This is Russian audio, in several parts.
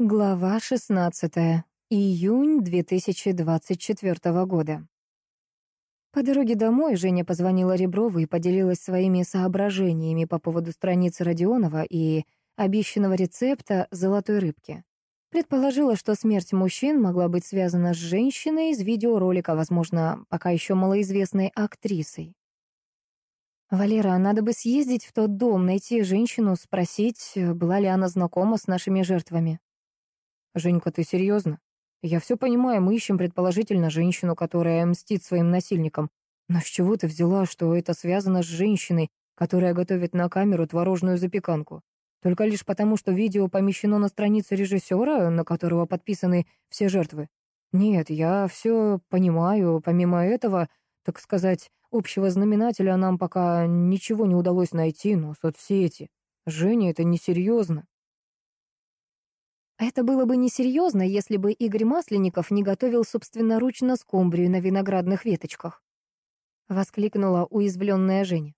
Глава 16. Июнь 2024 года. По дороге домой Женя позвонила Реброву и поделилась своими соображениями по поводу страницы Родионова и обещанного рецепта золотой рыбки. Предположила, что смерть мужчин могла быть связана с женщиной из видеоролика, возможно, пока еще малоизвестной актрисой. «Валера, надо бы съездить в тот дом, найти женщину, спросить, была ли она знакома с нашими жертвами», «Женька, ты серьезно? Я все понимаю, мы ищем предположительно женщину, которая мстит своим насильникам. Но с чего ты взяла, что это связано с женщиной, которая готовит на камеру творожную запеканку? Только лишь потому, что видео помещено на странице режиссера, на которого подписаны все жертвы? Нет, я все понимаю. Помимо этого, так сказать, общего знаменателя нам пока ничего не удалось найти, но соцсети. Женя, это несерьезно. Это было бы несерьезно, если бы Игорь Масленников не готовил собственноручно скумбрию на виноградных веточках. Воскликнула уязвленная Женя.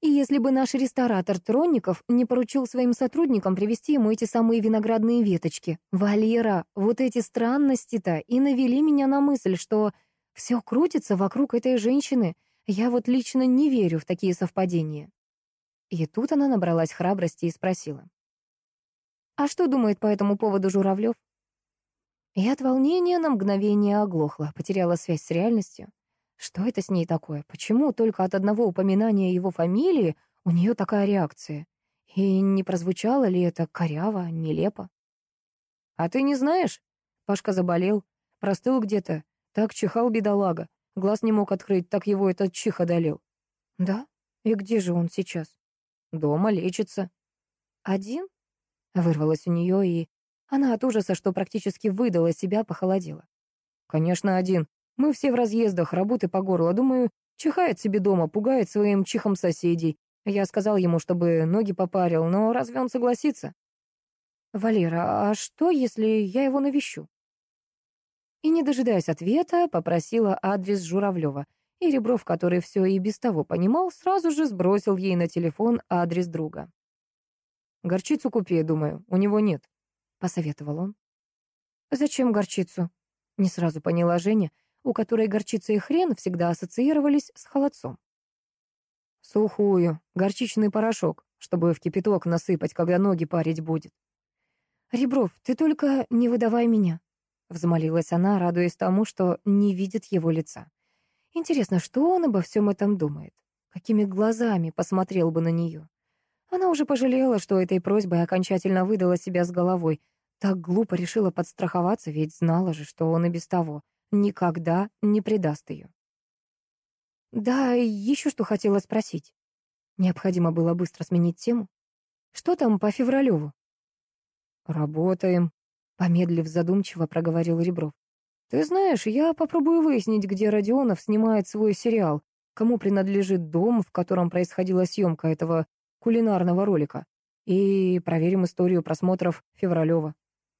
И если бы наш ресторатор Тронников не поручил своим сотрудникам привезти ему эти самые виноградные веточки. Валера, вот эти странности-то и навели меня на мысль, что все крутится вокруг этой женщины. Я вот лично не верю в такие совпадения. И тут она набралась храбрости и спросила. А что думает по этому поводу Журавлев? Я от волнения на мгновение оглохла, потеряла связь с реальностью. Что это с ней такое? Почему только от одного упоминания его фамилии у нее такая реакция? И не прозвучало ли это коряво, нелепо? «А ты не знаешь?» Пашка заболел, простыл где-то. Так чихал бедолага. Глаз не мог открыть, так его этот чих одолел. «Да? И где же он сейчас?» «Дома лечится». «Один?» Вырвалось у нее, и она от ужаса, что практически выдала себя, похолодела. «Конечно, один. Мы все в разъездах, работы по горло. Думаю, чихает себе дома, пугает своим чихом соседей. Я сказал ему, чтобы ноги попарил, но разве он согласится?» «Валера, а что, если я его навещу?» И, не дожидаясь ответа, попросила адрес Журавлева. И Ребров, который все и без того понимал, сразу же сбросил ей на телефон адрес друга. «Горчицу купи, думаю, у него нет», — посоветовал он. «Зачем горчицу?» — не сразу поняла Женя, у которой горчица и хрен всегда ассоциировались с холодцом. «Сухую, горчичный порошок, чтобы в кипяток насыпать, когда ноги парить будет». «Ребров, ты только не выдавай меня», — взмолилась она, радуясь тому, что не видит его лица. «Интересно, что он обо всем этом думает? Какими глазами посмотрел бы на нее?» Она уже пожалела, что этой просьбой окончательно выдала себя с головой. Так глупо решила подстраховаться, ведь знала же, что он и без того никогда не предаст ее. Да, еще что хотела спросить. Необходимо было быстро сменить тему. Что там по Февралеву? Работаем, помедлив задумчиво проговорил Ребров. Ты знаешь, я попробую выяснить, где Родионов снимает свой сериал, кому принадлежит дом, в котором происходила съемка этого кулинарного ролика. И проверим историю просмотров Февралева.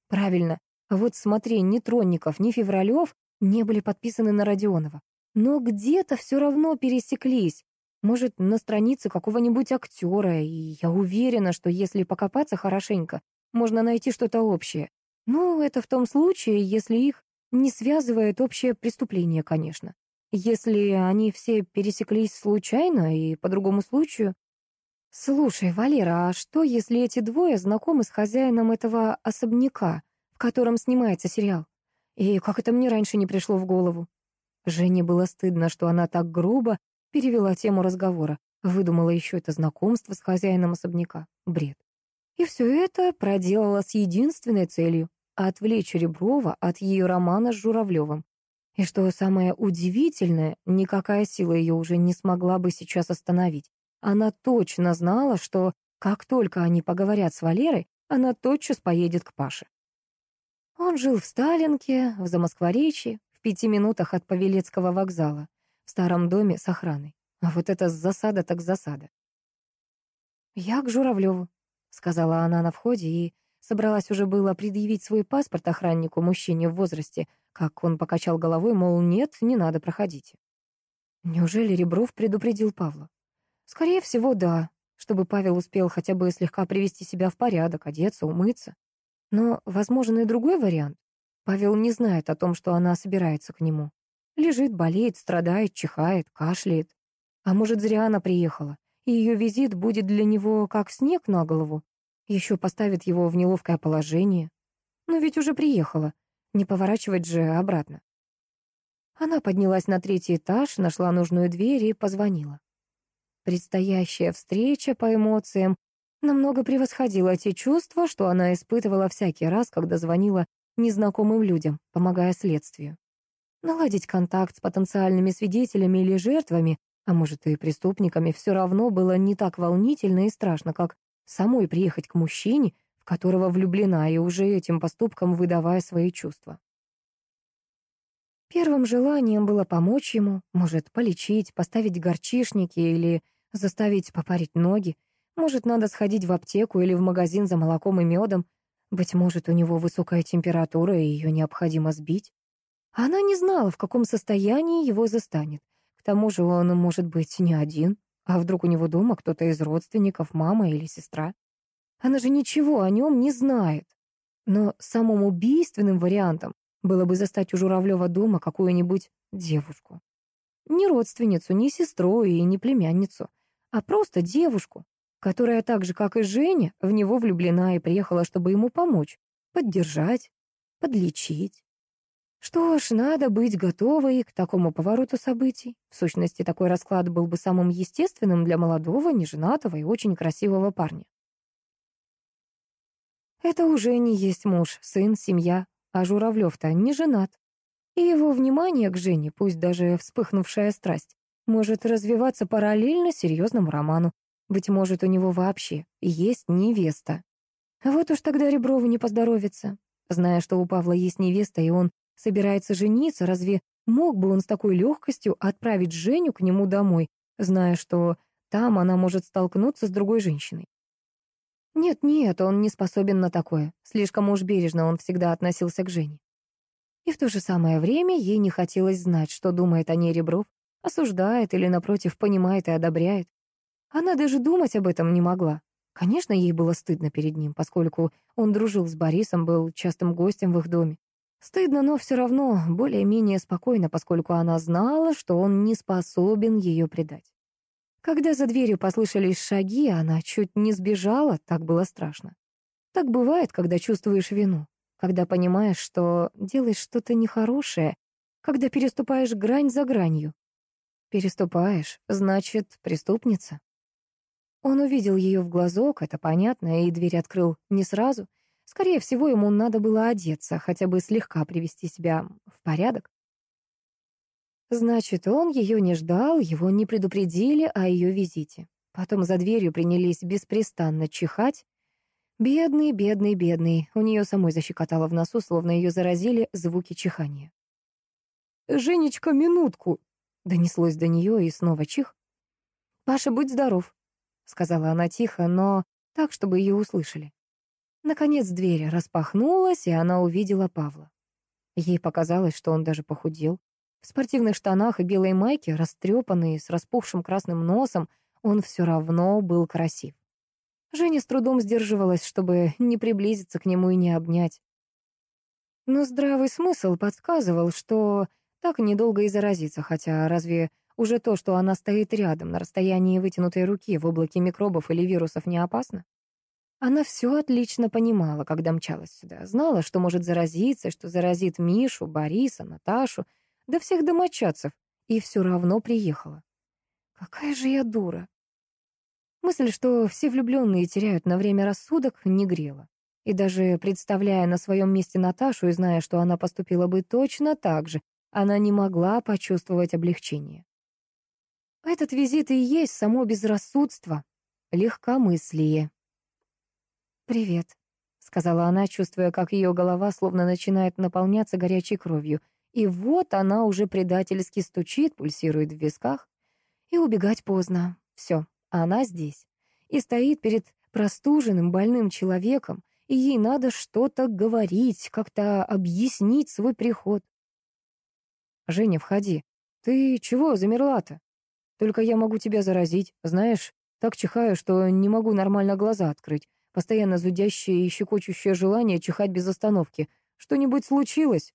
Правильно. Вот смотри, ни Тронников, ни Февралев не были подписаны на Родионова. Но где-то все равно пересеклись. Может, на странице какого-нибудь актера, и я уверена, что если покопаться хорошенько, можно найти что-то общее. Ну, это в том случае, если их не связывает общее преступление, конечно. Если они все пересеклись случайно и по другому случаю, «Слушай, Валера, а что, если эти двое знакомы с хозяином этого особняка, в котором снимается сериал? И как это мне раньше не пришло в голову?» Жене было стыдно, что она так грубо перевела тему разговора, выдумала еще это знакомство с хозяином особняка. Бред. И все это проделала с единственной целью — отвлечь Реброва от ее романа с Журавлевым. И что самое удивительное, никакая сила ее уже не смогла бы сейчас остановить. Она точно знала, что как только они поговорят с Валерой, она тотчас поедет к Паше. Он жил в Сталинке, в Замоскворечье, в пяти минутах от Павелецкого вокзала, в старом доме с охраной. А вот это засада так засада. «Я к Журавлеву», — сказала она на входе и собралась уже было предъявить свой паспорт охраннику, мужчине в возрасте, как он покачал головой, мол, нет, не надо, проходите. Неужели Ребров предупредил Павла? Скорее всего, да, чтобы Павел успел хотя бы слегка привести себя в порядок, одеться, умыться. Но возможен и другой вариант. Павел не знает о том, что она собирается к нему. Лежит, болеет, страдает, чихает, кашляет. А может, зря она приехала, и ее визит будет для него как снег на голову. Еще поставит его в неловкое положение. Но ведь уже приехала. Не поворачивать же обратно. Она поднялась на третий этаж, нашла нужную дверь и позвонила. Предстоящая встреча по эмоциям намного превосходила те чувства, что она испытывала всякий раз, когда звонила незнакомым людям, помогая следствию. Наладить контакт с потенциальными свидетелями или жертвами, а может и преступниками, все равно было не так волнительно и страшно, как самой приехать к мужчине, в которого влюблена, и уже этим поступком выдавая свои чувства. Первым желанием было помочь ему, может, полечить, поставить горчишники или заставить попарить ноги. Может, надо сходить в аптеку или в магазин за молоком и медом. Быть может, у него высокая температура, и ее необходимо сбить. Она не знала, в каком состоянии его застанет. К тому же он может быть не один. А вдруг у него дома кто-то из родственников, мама или сестра? Она же ничего о нем не знает. Но самым убийственным вариантом было бы застать у Журавлева дома какую-нибудь девушку. Не родственницу, не сестру и не племянницу, а просто девушку, которая так же, как и Женя, в него влюблена и приехала, чтобы ему помочь, поддержать, подлечить. Что ж, надо быть готовой к такому повороту событий. В сущности, такой расклад был бы самым естественным для молодого, неженатого и очень красивого парня. Это уже не есть муж, сын, семья, а Журавлев-то не женат. И его внимание к Жене, пусть даже вспыхнувшая страсть, может развиваться параллельно серьезному роману. Быть может, у него вообще есть невеста. Вот уж тогда Реброву не поздоровится. Зная, что у Павла есть невеста, и он собирается жениться, разве мог бы он с такой легкостью отправить Женю к нему домой, зная, что там она может столкнуться с другой женщиной? Нет-нет, он не способен на такое. Слишком уж бережно он всегда относился к Жене. И в то же самое время ей не хотелось знать, что думает о ней Ребров, осуждает или, напротив, понимает и одобряет. Она даже думать об этом не могла. Конечно, ей было стыдно перед ним, поскольку он дружил с Борисом, был частым гостем в их доме. Стыдно, но все равно более-менее спокойно, поскольку она знала, что он не способен ее предать. Когда за дверью послышались шаги, она чуть не сбежала, так было страшно. Так бывает, когда чувствуешь вину, когда понимаешь, что делаешь что-то нехорошее, когда переступаешь грань за гранью. Переступаешь, значит, преступница. Он увидел ее в глазок, это понятно, и дверь открыл не сразу — Скорее всего, ему надо было одеться, хотя бы слегка привести себя в порядок. Значит, он ее не ждал, его не предупредили о ее визите. Потом за дверью принялись беспрестанно чихать. Бедный, бедный, бедный. У нее самой защекотало в носу, словно ее заразили звуки чихания. «Женечка, минутку!» — донеслось до нее и снова чих. «Паша, будь здоров», — сказала она тихо, но так, чтобы ее услышали. Наконец дверь распахнулась, и она увидела Павла. Ей показалось, что он даже похудел. В спортивных штанах и белой майке, растрепанный, с распухшим красным носом, он все равно был красив. Женя с трудом сдерживалась, чтобы не приблизиться к нему и не обнять. Но здравый смысл подсказывал, что так недолго и заразиться, хотя разве уже то, что она стоит рядом, на расстоянии вытянутой руки, в облаке микробов или вирусов, не опасно? Она все отлично понимала, когда мчалась сюда. Знала, что может заразиться, что заразит Мишу, Бориса, Наташу, да всех домочадцев, и все равно приехала. Какая же я дура. Мысль, что все влюбленные теряют на время рассудок, не грела. И даже представляя на своем месте Наташу и зная, что она поступила бы точно так же, она не могла почувствовать облегчение. Этот визит и есть само безрассудство, легкомыслие. «Привет», — сказала она, чувствуя, как ее голова словно начинает наполняться горячей кровью. И вот она уже предательски стучит, пульсирует в висках. И убегать поздно. Все, она здесь. И стоит перед простуженным, больным человеком, и ей надо что-то говорить, как-то объяснить свой приход. «Женя, входи. Ты чего замерла-то? Только я могу тебя заразить. Знаешь, так чихаю, что не могу нормально глаза открыть. постоянно зудящее и щекочущее желание чихать без остановки. Что-нибудь случилось?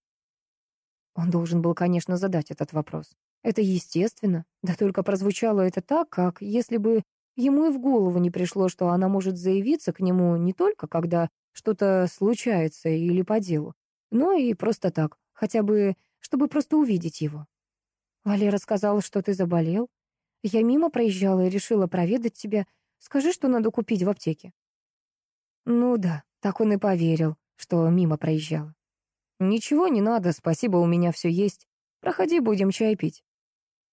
Он должен был, конечно, задать этот вопрос. Это естественно, да только прозвучало это так, как если бы ему и в голову не пришло, что она может заявиться к нему не только когда что-то случается или по делу, но и просто так, хотя бы, чтобы просто увидеть его. Валера сказал, что ты заболел. Я мимо проезжала и решила проведать тебя. Скажи, что надо купить в аптеке. Ну да, так он и поверил, что мимо проезжала. Ничего не надо, спасибо, у меня все есть. Проходи, будем чай пить.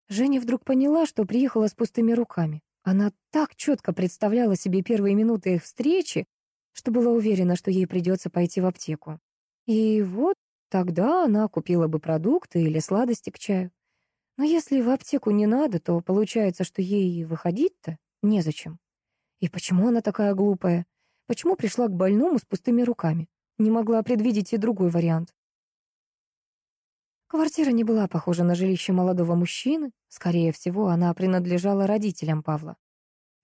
Женя вдруг поняла, что приехала с пустыми руками. Она так четко представляла себе первые минуты их встречи, что была уверена, что ей придется пойти в аптеку. И вот тогда она купила бы продукты или сладости к чаю. Но если в аптеку не надо, то получается, что ей выходить-то незачем. И почему она такая глупая? Почему пришла к больному с пустыми руками? Не могла предвидеть и другой вариант. Квартира не была похожа на жилище молодого мужчины. Скорее всего, она принадлежала родителям Павла.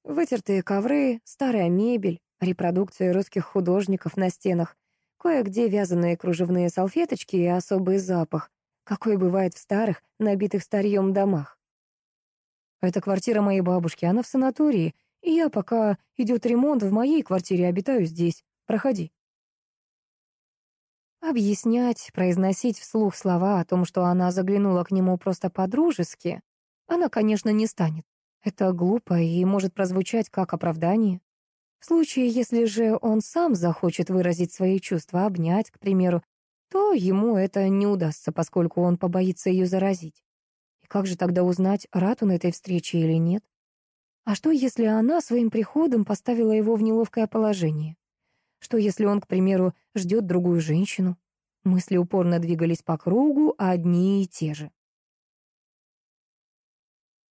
Вытертые ковры, старая мебель, репродукции русских художников на стенах, кое-где вязаные кружевные салфеточки и особый запах, какой бывает в старых, набитых старьем домах. Это квартира моей бабушки, она в санатории, и я, пока идет ремонт, в моей квартире обитаю здесь. Проходи. Объяснять, произносить вслух слова о том, что она заглянула к нему просто по-дружески, она, конечно, не станет. Это глупо и может прозвучать как оправдание. В случае, если же он сам захочет выразить свои чувства, обнять, к примеру, то ему это не удастся, поскольку он побоится ее заразить. И как же тогда узнать, рад он этой встрече или нет? А что, если она своим приходом поставила его в неловкое положение? Что, если он, к примеру, ждет другую женщину? Мысли упорно двигались по кругу, а одни и те же.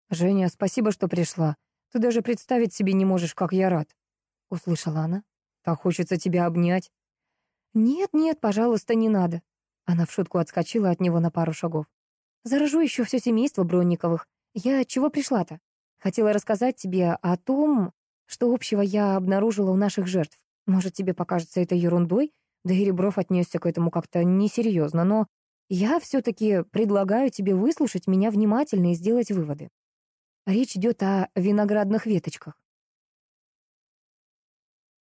«Женя, спасибо, что пришла. Ты даже представить себе не можешь, как я рад», — услышала она. «Так хочется тебя обнять». «Нет-нет, пожалуйста, не надо». Она в шутку отскочила от него на пару шагов. «Заражу еще все семейство Бронниковых. Я чего пришла-то? Хотела рассказать тебе о том, что общего я обнаружила у наших жертв. Может, тебе покажется это ерундой, да и Ребров отнесся к этому как-то несерьезно, но я все-таки предлагаю тебе выслушать меня внимательно и сделать выводы. Речь идет о виноградных веточках.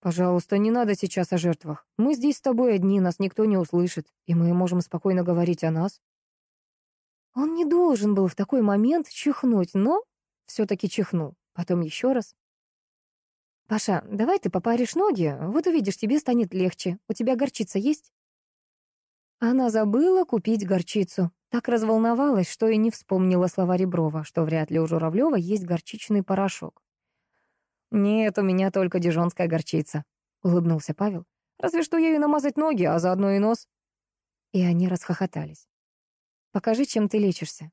Пожалуйста, не надо сейчас о жертвах. Мы здесь с тобой одни, нас никто не услышит, и мы можем спокойно говорить о нас. Он не должен был в такой момент чихнуть, но все-таки чихнул. Потом еще раз. «Паша, давай ты попаришь ноги, вот увидишь, тебе станет легче. У тебя горчица есть?» Она забыла купить горчицу. Так разволновалась, что и не вспомнила слова Реброва, что вряд ли у Журавлева есть горчичный порошок. «Нет, у меня только дижонская горчица», — улыбнулся Павел. «Разве что ею намазать ноги, а заодно и нос». И они расхохотались. «Покажи, чем ты лечишься».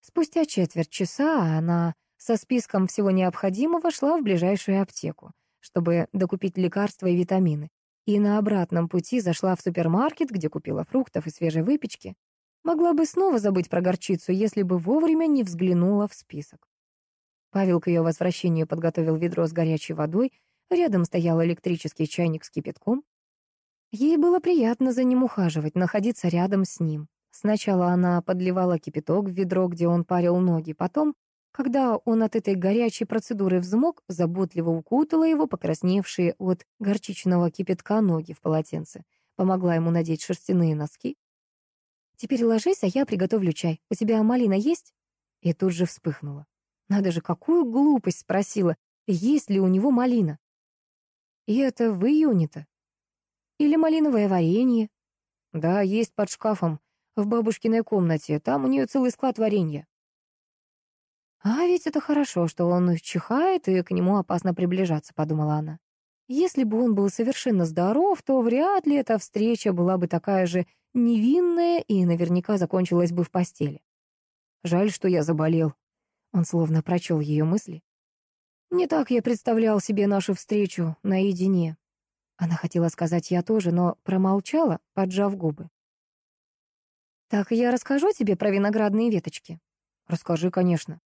Спустя четверть часа она со списком всего необходимого шла в ближайшую аптеку, чтобы докупить лекарства и витамины, и на обратном пути зашла в супермаркет, где купила фруктов и свежей выпечки. Могла бы снова забыть про горчицу, если бы вовремя не взглянула в список. Павел к ее возвращению подготовил ведро с горячей водой, рядом стоял электрический чайник с кипятком. Ей было приятно за ним ухаживать, находиться рядом с ним. Сначала она подливала кипяток в ведро, где он парил ноги, потом когда он от этой горячей процедуры взмок, заботливо укутала его покрасневшие от горчичного кипятка ноги в полотенце, помогла ему надеть шерстяные носки. «Теперь ложись, а я приготовлю чай. У тебя малина есть?» И тут же вспыхнула. Надо же, какую глупость спросила, есть ли у него малина. И это в июне-то. Или малиновое варенье. Да, есть под шкафом, в бабушкиной комнате. Там у нее целый склад варенья. «А ведь это хорошо, что он чихает, и к нему опасно приближаться», — подумала она. Если бы он был совершенно здоров, то вряд ли эта встреча была бы такая же невинная и наверняка закончилась бы в постели. Жаль, что я заболел. Он словно прочел ее мысли. Не так я представлял себе нашу встречу наедине. Она хотела сказать «я тоже», но промолчала, поджав губы. «Так я расскажу тебе про виноградные веточки?» «Расскажи, конечно».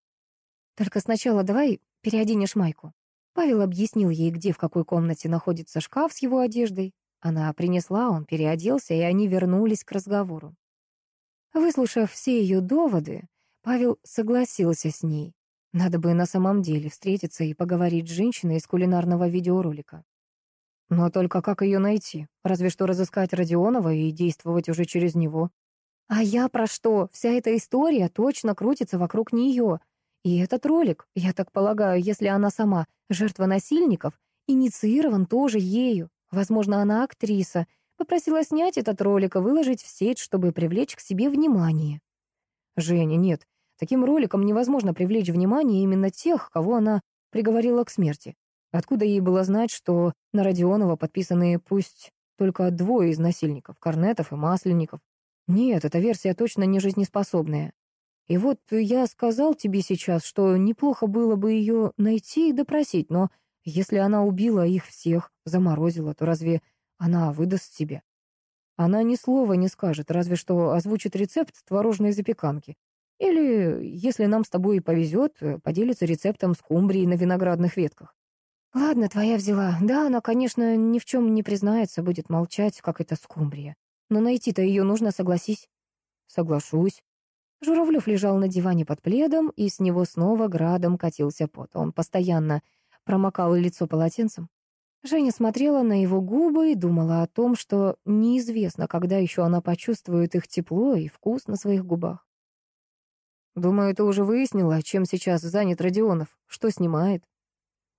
Только сначала давай переоденешь майку. Павел объяснил ей, где в какой комнате находится шкаф с его одеждой. Она принесла, он переоделся, и они вернулись к разговору. Выслушав все ее доводы, Павел согласился с ней. Надо бы на самом деле встретиться и поговорить с женщиной из кулинарного видеоролика. Но только как ее найти? Разве что разыскать Родионова и действовать уже через него. А я про что? Вся эта история точно крутится вокруг нее. И этот ролик, я так полагаю, если она сама жертва насильников, инициирован тоже ею. Возможно, она актриса. Попросила снять этот ролик и выложить в сеть, чтобы привлечь к себе внимание. Женя, нет. Таким роликом невозможно привлечь внимание именно тех, кого она приговорила к смерти. Откуда ей было знать, что на Родионова подписаны пусть только двое из насильников, Корнетов и Масленников? Нет, эта версия точно не жизнеспособная. И вот я сказал тебе сейчас, что неплохо было бы ее найти и допросить, но если она убила их всех, заморозила, то разве она выдаст себе? Она ни слова не скажет, разве что озвучит рецепт творожной запеканки. Или, если нам с тобой повезет, поделится рецептом скумбрии на виноградных ветках. Ладно, твоя взяла. Да, она, конечно, ни в чем не признается, будет молчать, как это скумбрия. Но найти-то ее нужно, согласись. Соглашусь. Журавлев лежал на диване под пледом, и с него снова градом катился пот. Он постоянно промокал лицо полотенцем. Женя смотрела на его губы и думала о том, что неизвестно, когда еще она почувствует их тепло и вкус на своих губах. «Думаю, ты уже выяснила, чем сейчас занят Родионов, что снимает?»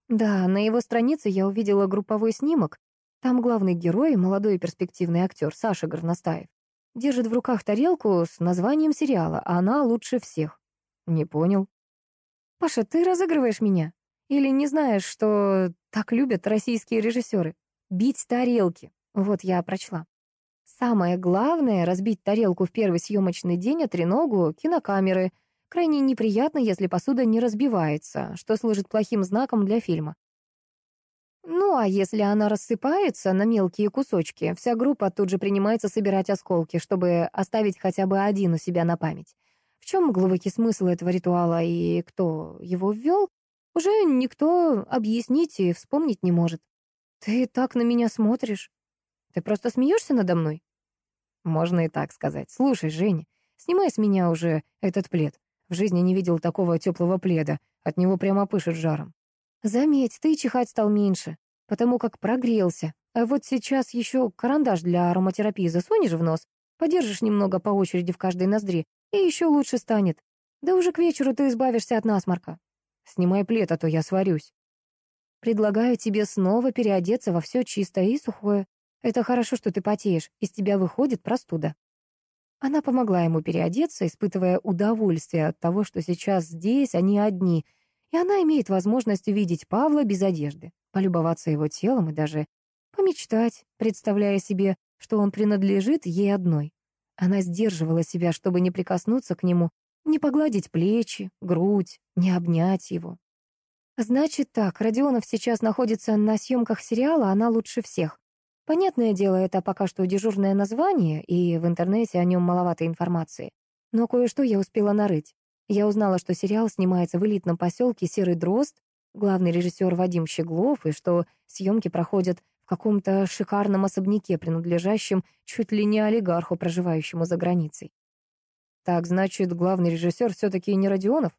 «Да, на его странице я увидела групповой снимок. Там главный герой, молодой перспективный актер Саша Горностаев. Держит в руках тарелку с названием сериала, а она лучше всех». «Не понял». «Паша, ты разыгрываешь меня?» Или не знаешь, что так любят российские режиссеры? Бить тарелки. Вот я прочла. Самое главное — разбить тарелку в первый съемочный день, а треногу — кинокамеры. Крайне неприятно, если посуда не разбивается, что служит плохим знаком для фильма. Ну, а если она рассыпается на мелкие кусочки, вся группа тут же принимается собирать осколки, чтобы оставить хотя бы один у себя на память. В чем глубокий смысл этого ритуала и кто его ввел, уже никто объяснить и вспомнить не может. Ты так на меня смотришь. Ты просто смеешься надо мной? Можно и так сказать. Слушай, Женя, снимай с меня уже этот плед. В жизни не видел такого теплого пледа. От него прямо пышет жаром. Заметь, ты чихать стал меньше, потому как прогрелся. А вот сейчас еще карандаш для ароматерапии засунешь в нос, подержишь немного по очереди в каждой ноздри, и еще лучше станет. Да уже к вечеру ты избавишься от насморка. Снимай плед, а то я сварюсь. Предлагаю тебе снова переодеться во все чистое и сухое. Это хорошо, что ты потеешь, из тебя выходит простуда. Она помогла ему переодеться, испытывая удовольствие от того, что сейчас здесь они одни, и она имеет возможность увидеть Павла без одежды, полюбоваться его телом и даже помечтать, представляя себе, что он принадлежит ей одной. Она сдерживала себя, чтобы не прикоснуться к нему, не погладить плечи, грудь, не обнять его. Значит так, Родионов сейчас находится на съемках сериала «Она лучше всех». Понятное дело, это пока что дежурное название, и в интернете о нем маловато информации. Но кое-что я успела нарыть. Я узнала, что сериал снимается в элитном поселке Серый Дрозд, главный режиссер Вадим Щеглов, и что съемки проходят в каком-то шикарном особняке, принадлежащем чуть ли не олигарху, проживающему за границей. Так, значит, главный режиссер все-таки не Родионов?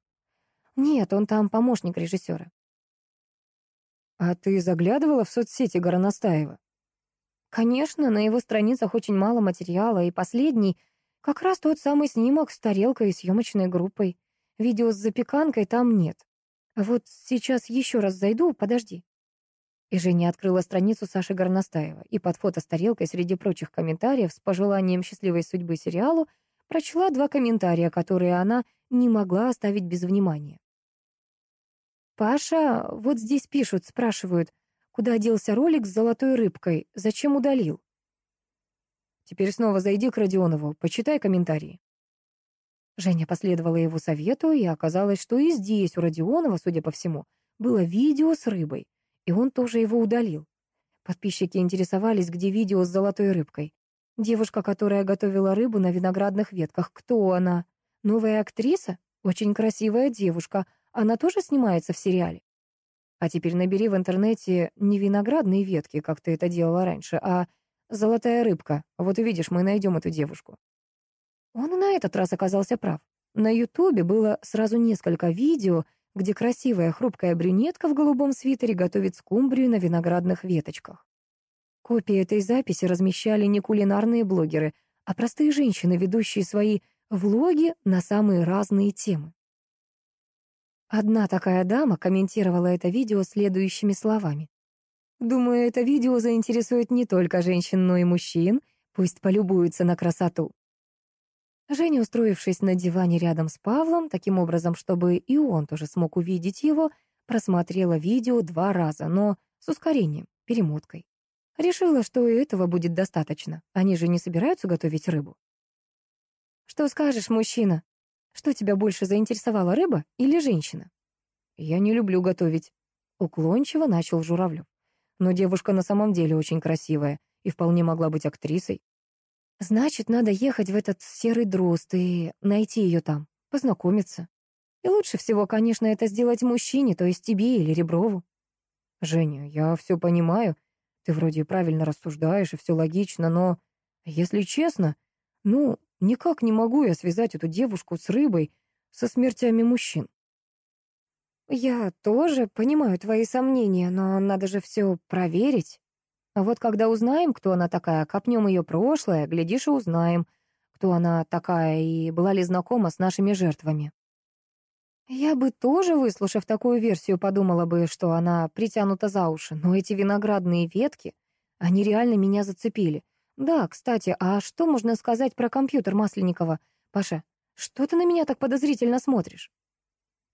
Нет, он там помощник режиссера. А ты заглядывала в соцсети Гороностаева? Конечно, на его страницах очень мало материала, и последний — как раз тот самый снимок с тарелкой и съемочной группой. Видео с запеканкой там нет. А вот сейчас еще раз зайду, подожди. И Женя открыла страницу Саши Горностаева, и под фото с тарелкой среди прочих комментариев с пожеланием счастливой судьбы сериалу прочла два комментария, которые она не могла оставить без внимания. «Паша, вот здесь пишут, спрашивают, куда делся ролик с золотой рыбкой, зачем удалил?» «Теперь снова зайди к Родионову, почитай комментарии». Женя последовала его совету, и оказалось, что и здесь у Родионова, судя по всему, было видео с рыбой, и он тоже его удалил. Подписчики интересовались, где видео с золотой рыбкой. Девушка, которая готовила рыбу на виноградных ветках. Кто она? Новая актриса? Очень красивая девушка. Она тоже снимается в сериале? А теперь набери в интернете не виноградные ветки, как ты это делала раньше, а золотая рыбка. Вот увидишь, мы найдем эту девушку. Он и на этот раз оказался прав. На Ютубе было сразу несколько видео, где красивая хрупкая брюнетка в голубом свитере готовит скумбрию на виноградных веточках. Копии этой записи размещали не кулинарные блогеры, а простые женщины, ведущие свои влоги на самые разные темы. Одна такая дама комментировала это видео следующими словами. «Думаю, это видео заинтересует не только женщин, но и мужчин. Пусть полюбуются на красоту». Женя, устроившись на диване рядом с Павлом, таким образом, чтобы и он тоже смог увидеть его, просмотрела видео два раза, но с ускорением, перемоткой. Решила, что и этого будет достаточно. Они же не собираются готовить рыбу. «Что скажешь, мужчина?» Что тебя больше заинтересовала, рыба или женщина? Я не люблю готовить. Уклончиво начал Журавлев. Но девушка на самом деле очень красивая и вполне могла быть актрисой. Значит, надо ехать в этот серый дрозд и найти ее там, познакомиться. И лучше всего, конечно, это сделать мужчине, то есть тебе или Реброву. Женя, я все понимаю. Ты вроде правильно рассуждаешь, и все логично, но, если честно, ну, Никак не могу я связать эту девушку с рыбой, со смертями мужчин. Я тоже понимаю твои сомнения, но надо же все проверить. А вот когда узнаем, кто она такая, копнем ее прошлое, глядишь и узнаем, кто она такая и была ли знакома с нашими жертвами. Я бы тоже, выслушав такую версию, подумала бы, что она притянута за уши, но эти виноградные ветки, они реально меня зацепили. Да, кстати, а что можно сказать про компьютер Масленникова? Паша, что ты на меня так подозрительно смотришь?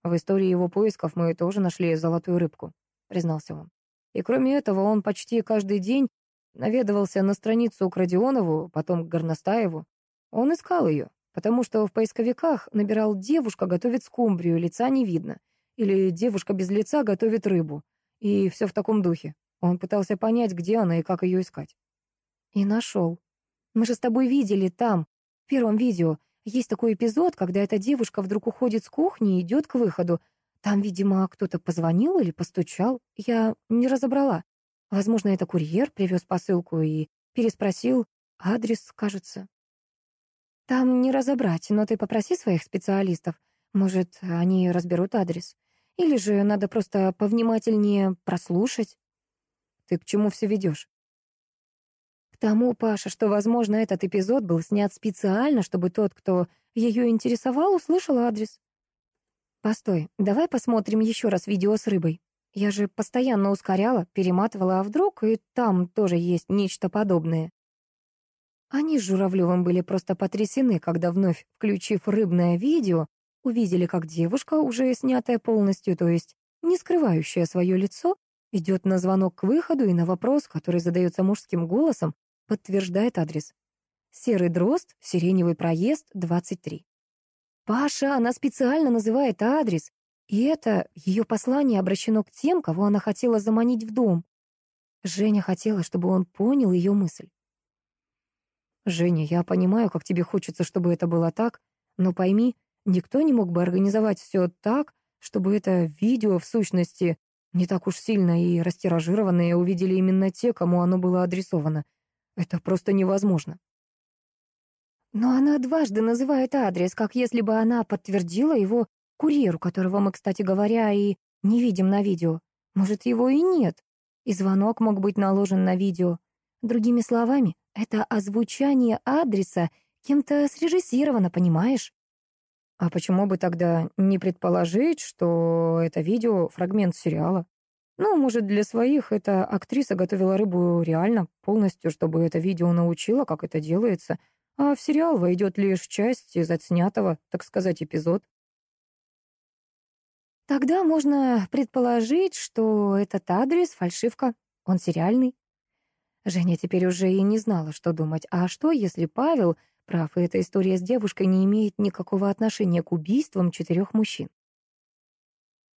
В истории его поисков мы тоже нашли золотую рыбку, признался он. И кроме этого, он почти каждый день наведывался на страницу к Родионову, потом к Горностаеву. Он искал ее, потому что в поисковиках набирал «девушка готовит скумбрию, лица не видно» или «девушка без лица готовит рыбу». И все в таком духе. Он пытался понять, где она и как ее искать. И нашел. Мы же с тобой видели там, в первом видео, есть такой эпизод, когда эта девушка вдруг уходит с кухни и идет к выходу. Там, видимо, кто-то позвонил или постучал. Я не разобрала. Возможно, это курьер привез посылку и переспросил адрес, кажется. Там не разобрать, но ты попроси своих специалистов. Может, они разберут адрес. Или же надо просто повнимательнее прослушать. Ты к чему все ведешь? Тому, Паша, что, возможно, этот эпизод был снят специально, чтобы тот, кто ее интересовал, услышал адрес. Постой, давай посмотрим еще раз видео с рыбой. Я же постоянно ускоряла, перематывала, а вдруг и там тоже есть нечто подобное. Они с Журавлевым были просто потрясены, когда, вновь включив рыбное видео, увидели, как девушка, уже снятая полностью, то есть не скрывающая свое лицо, идет на звонок к выходу и на вопрос, который задается мужским голосом, подтверждает адрес. Серый дрозд, Сиреневый проезд, 23. Паша, она специально называет адрес, и это ее послание обращено к тем, кого она хотела заманить в дом. Женя хотела, чтобы он понял ее мысль. «Женя, я понимаю, как тебе хочется, чтобы это было так, но пойми, никто не мог бы организовать все так, чтобы это видео, в сущности, не так уж сильно и растиражированное увидели именно те, кому оно было адресовано. Это просто невозможно. Но она дважды называет адрес, как если бы она подтвердила его курьеру, которого мы, кстати говоря, и не видим на видео. Может, его и нет. И звонок мог быть наложен на видео. Другими словами, это озвучание адреса кем-то срежиссировано, понимаешь? А почему бы тогда не предположить, что это видео — фрагмент сериала? Ну, может, для своих эта актриса готовила рыбу реально, полностью, чтобы это видео научило, как это делается, а в сериал войдет лишь часть из отснятого, так сказать, эпизод. Тогда можно предположить, что этот адрес — фальшивка, он сериальный. Женя теперь уже и не знала, что думать. А что, если Павел прав, и эта история с девушкой не имеет никакого отношения к убийствам четырех мужчин?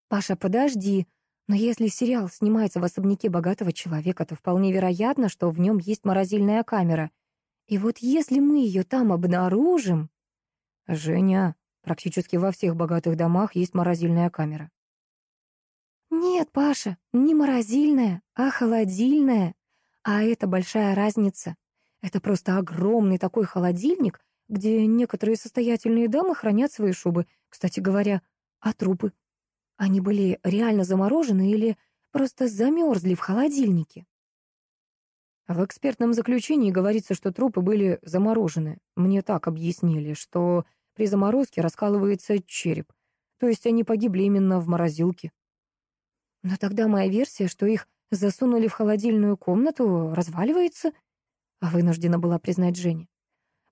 «Паша, подожди», но если сериал снимается в особняке богатого человека, то вполне вероятно, что в нем есть морозильная камера. И вот если мы ее там обнаружим... Женя, практически во всех богатых домах есть морозильная камера. Нет, Паша, не морозильная, а холодильная. А это большая разница. Это просто огромный такой холодильник, где некоторые состоятельные дамы хранят свои шубы. Кстати говоря, а трупы? Они были реально заморожены или просто замерзли в холодильнике? В экспертном заключении говорится, что трупы были заморожены. Мне так объяснили, что при заморозке раскалывается череп. То есть они погибли именно в морозилке. Но тогда моя версия, что их засунули в холодильную комнату, разваливается, а вынуждена была признать Женя.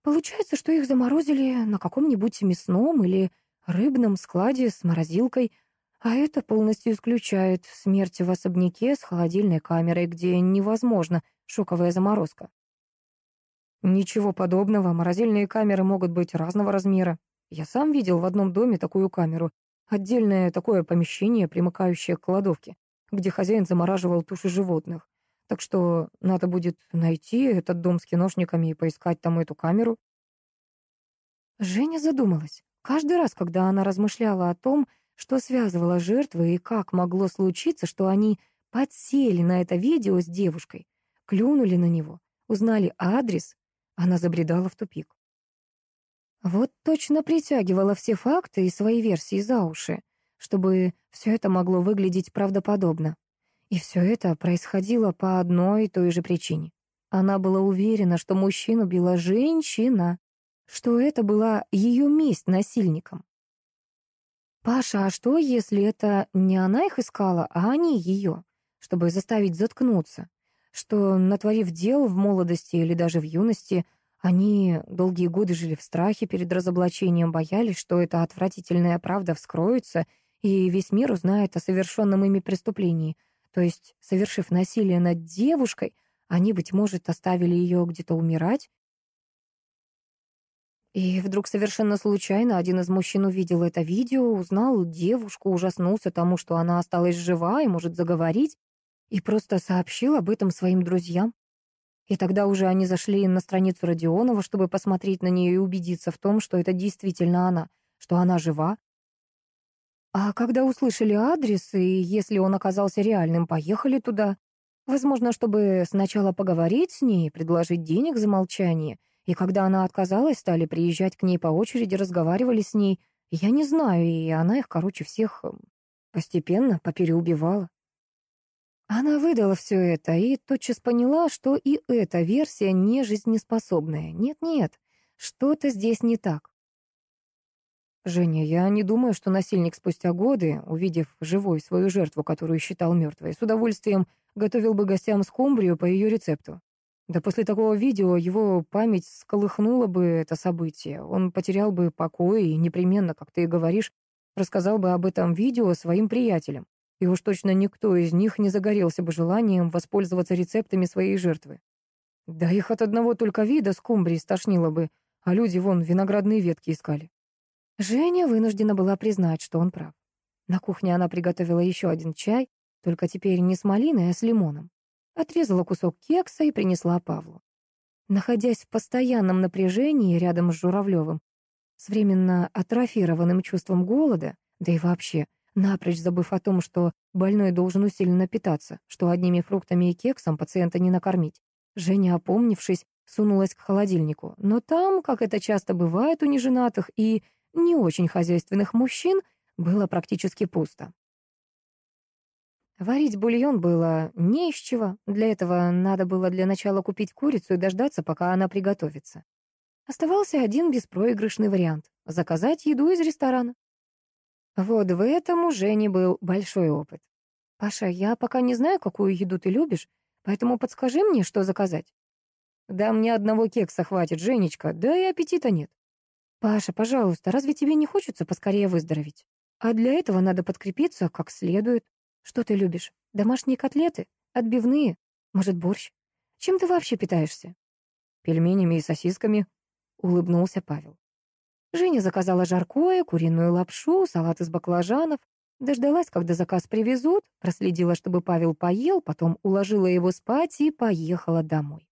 Получается, что их заморозили на каком-нибудь мясном или рыбном складе с морозилкой, а это полностью исключает смерть в особняке с холодильной камерой, где невозможно шоковая заморозка. Ничего подобного, морозильные камеры могут быть разного размера. Я сам видел в одном доме такую камеру, Отдельное такое помещение, примыкающее к кладовке, где хозяин замораживал туши животных. Так что надо будет найти этот дом с киношниками и поискать там эту камеру. Женя задумалась. Каждый раз, когда она размышляла о том, что связывало жертвы и как могло случиться, что они подсели на это видео с девушкой, клюнули на него, узнали адрес, она забредала в тупик. Вот точно притягивала все факты и свои версии за уши, чтобы все это могло выглядеть правдоподобно. И все это происходило по одной и той же причине. Она была уверена, что мужчину била женщина, что это была ее месть насильникам. «Паша, а что, если это не она их искала, а они ее, чтобы заставить заткнуться? Что, натворив дел в молодости или даже в юности, они долгие годы жили в страхе перед разоблачением, боялись, что эта отвратительная правда вскроется, и весь мир узнает о совершенном ими преступлении. То есть, совершив насилие над девушкой, они, быть может, оставили ее где-то умирать. И вдруг совершенно случайно один из мужчин увидел это видео, узнал девушку, ужаснулся тому, что она осталась жива и может заговорить, и просто сообщил об этом своим друзьям. И тогда уже они зашли на страницу Родионова, чтобы посмотреть на нее и убедиться в том, что это действительно она, что она жива. А когда услышали адрес, и если он оказался реальным, поехали туда. Возможно, чтобы сначала поговорить с ней, предложить денег за молчание. И когда она отказалась, стали приезжать к ней по очереди, разговаривали с ней. Я не знаю, и она их, короче, всех эм, постепенно попереубивала. Она выдала все это и тотчас поняла, что и эта версия не жизнеспособная. Нет-нет, что-то здесь не так. Женя, я не думаю, что насильник спустя годы, увидев живой свою жертву, которую считал мертвой, с удовольствием готовил бы гостям скумбрию по ее рецепту. Да после такого видео его память сколыхнула бы это событие. Он потерял бы покой и непременно, как ты и говоришь, рассказал бы об этом видео своим приятелям и уж точно никто из них не загорелся бы желанием воспользоваться рецептами своей жертвы. Да их от одного только вида скумбрии стошнило бы, а люди вон виноградные ветки искали. Женя вынуждена была признать, что он прав. На кухне она приготовила еще один чай, только теперь не с малиной, а с лимоном. Отрезала кусок кекса и принесла Павлу. Находясь в постоянном напряжении рядом с Журавлевым, с временно атрофированным чувством голода, да и вообще напрочь забыв о том, что больной должен усиленно питаться, что одними фруктами и кексом пациента не накормить. Женя, опомнившись, сунулась к холодильнику, но там, как это часто бывает у неженатых и не очень хозяйственных мужчин, было практически пусто. Варить бульон было не из чего, для этого надо было для начала купить курицу и дождаться, пока она приготовится. Оставался один беспроигрышный вариант — заказать еду из ресторана. Вот в этом уже не был большой опыт. «Паша, я пока не знаю, какую еду ты любишь, поэтому подскажи мне, что заказать». «Да мне одного кекса хватит, Женечка, да и аппетита нет». «Паша, пожалуйста, разве тебе не хочется поскорее выздороветь? А для этого надо подкрепиться как следует. Что ты любишь? Домашние котлеты? Отбивные? Может, борщ? Чем ты вообще питаешься?» «Пельменями и сосисками», — улыбнулся Павел. Женя заказала жаркое, куриную лапшу, салат из баклажанов. Дождалась, когда заказ привезут, проследила, чтобы Павел поел, потом уложила его спать и поехала домой.